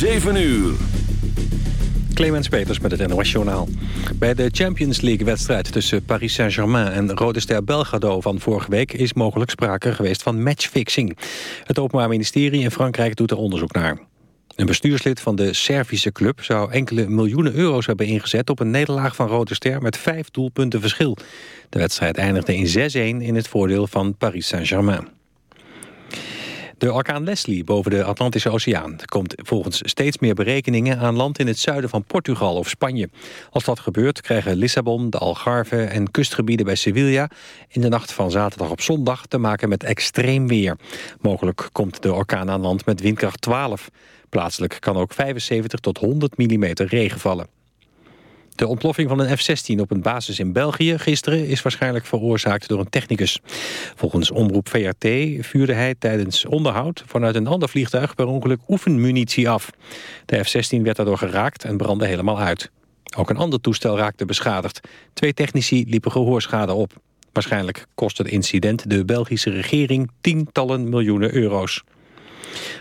7 uur. Clemens Peters met het NOS Journaal. Bij de Champions League-wedstrijd tussen Paris Saint-Germain en Rode Ster Belgrado van vorige week... is mogelijk sprake geweest van matchfixing. Het Openbaar Ministerie in Frankrijk doet er onderzoek naar. Een bestuurslid van de Servische club zou enkele miljoenen euro's hebben ingezet... op een nederlaag van Rode Ster met vijf doelpunten verschil. De wedstrijd eindigde in 6-1 in het voordeel van Paris Saint-Germain. De orkaan Leslie boven de Atlantische Oceaan komt volgens steeds meer berekeningen aan land in het zuiden van Portugal of Spanje. Als dat gebeurt krijgen Lissabon, de Algarve en kustgebieden bij Sevilla in de nacht van zaterdag op zondag te maken met extreem weer. Mogelijk komt de orkaan aan land met windkracht 12. Plaatselijk kan ook 75 tot 100 mm regen vallen. De ontploffing van een F-16 op een basis in België gisteren is waarschijnlijk veroorzaakt door een technicus. Volgens omroep VRT vuurde hij tijdens onderhoud vanuit een ander vliegtuig per ongeluk oefenmunitie af. De F-16 werd daardoor geraakt en brandde helemaal uit. Ook een ander toestel raakte beschadigd. Twee technici liepen gehoorschade op. Waarschijnlijk kost het incident de Belgische regering tientallen miljoenen euro's.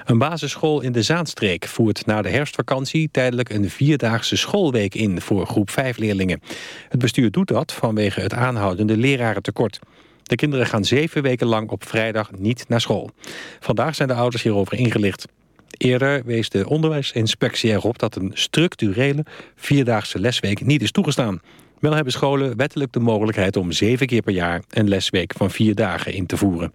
Een basisschool in de Zaanstreek voert na de herfstvakantie tijdelijk een vierdaagse schoolweek in voor groep 5 leerlingen. Het bestuur doet dat vanwege het aanhoudende lerarentekort. De kinderen gaan zeven weken lang op vrijdag niet naar school. Vandaag zijn de ouders hierover ingelicht. Eerder wees de onderwijsinspectie erop dat een structurele vierdaagse lesweek niet is toegestaan. Wel hebben scholen wettelijk de mogelijkheid om zeven keer per jaar een lesweek van vier dagen in te voeren.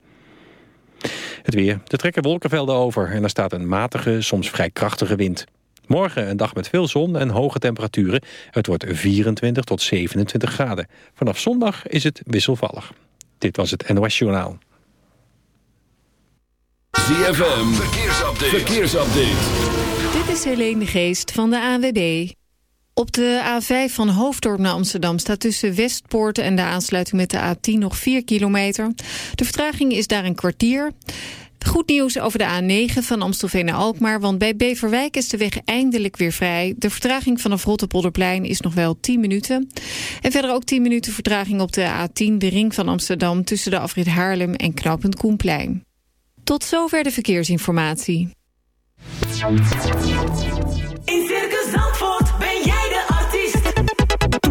Het weer. Er trekken wolkenvelden over en er staat een matige, soms vrij krachtige wind. Morgen een dag met veel zon en hoge temperaturen. Het wordt 24 tot 27 graden. Vanaf zondag is het wisselvallig. Dit was het NOS Journaal. ZFM, verkeersupdate. verkeersupdate. Dit is Helene de Geest van de ANWB. Op de A5 van Hoofddorp naar Amsterdam staat tussen Westpoort en de aansluiting met de A10 nog 4 kilometer. De vertraging is daar een kwartier. Goed nieuws over de A9 van Amstelveen naar Alkmaar... want bij Beverwijk is de weg eindelijk weer vrij. De vertraging vanaf Rotterpolderplein is nog wel 10 minuten. En verder ook 10 minuten vertraging op de A10, de ring van Amsterdam... tussen de afrit Haarlem en knooppunt Koenplein. Tot zover de verkeersinformatie. In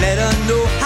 let her know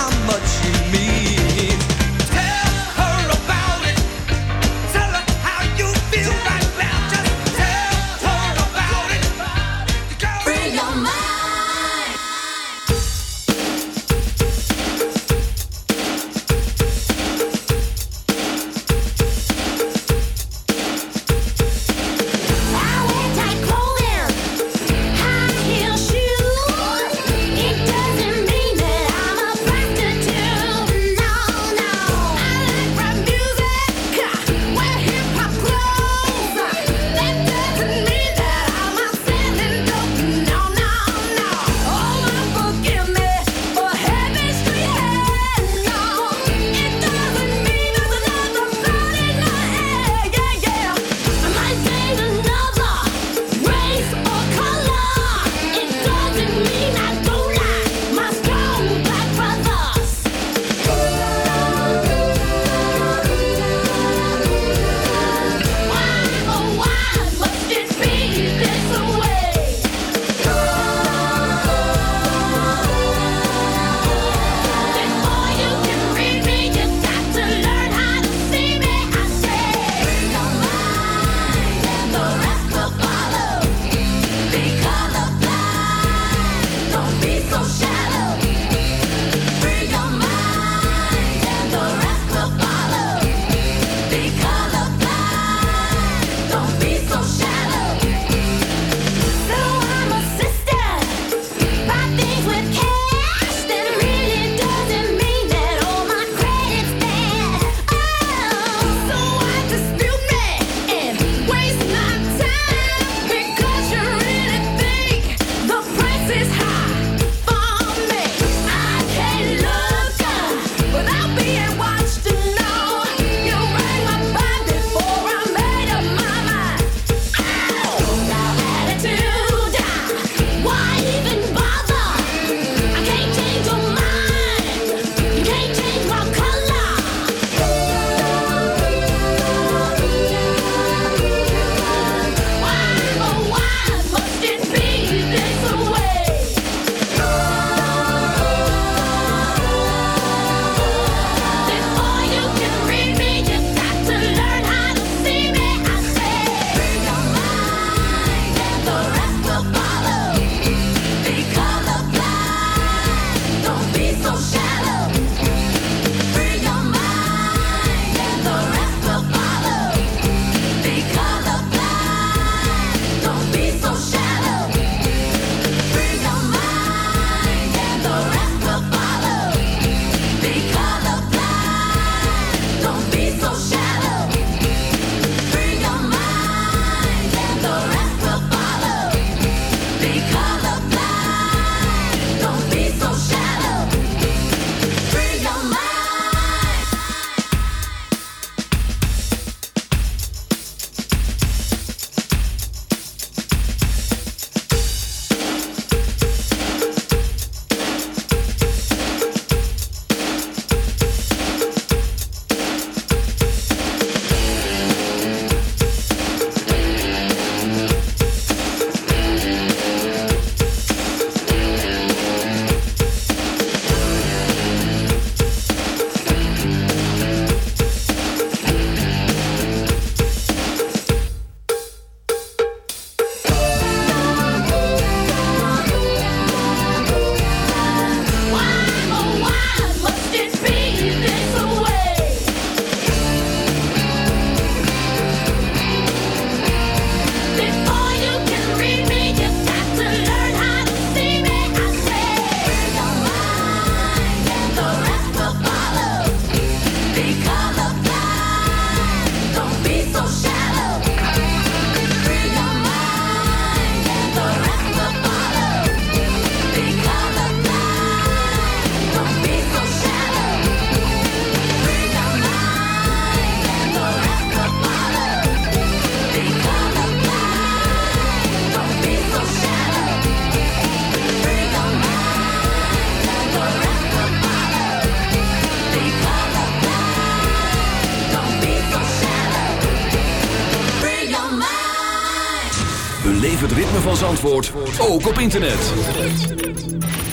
beleef het ritme van Zandvoort ook op internet.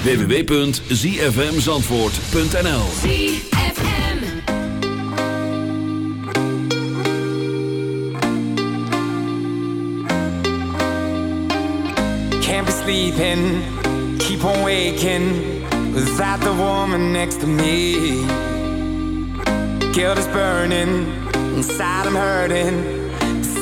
www.zfmzandvoort.nl Can't be sleeping, keep on waking Without the woman next to me. Guilt is burning, inside I'm hurting.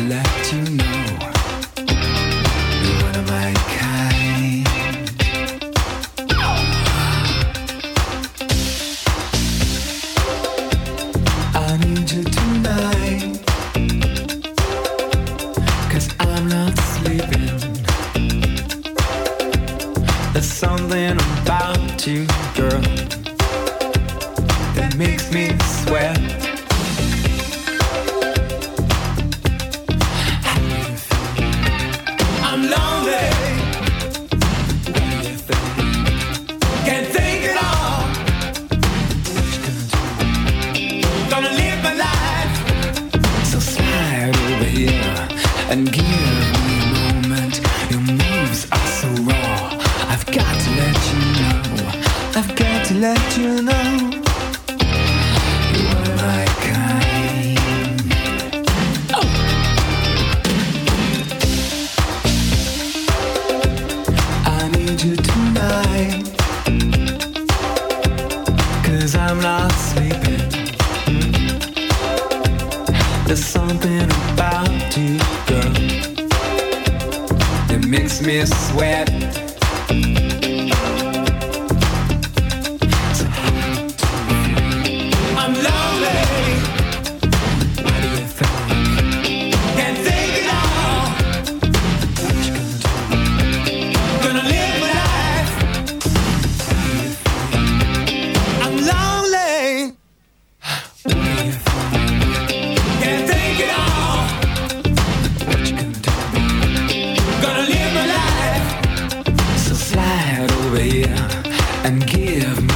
Let you know. And give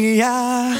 mirada,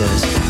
says,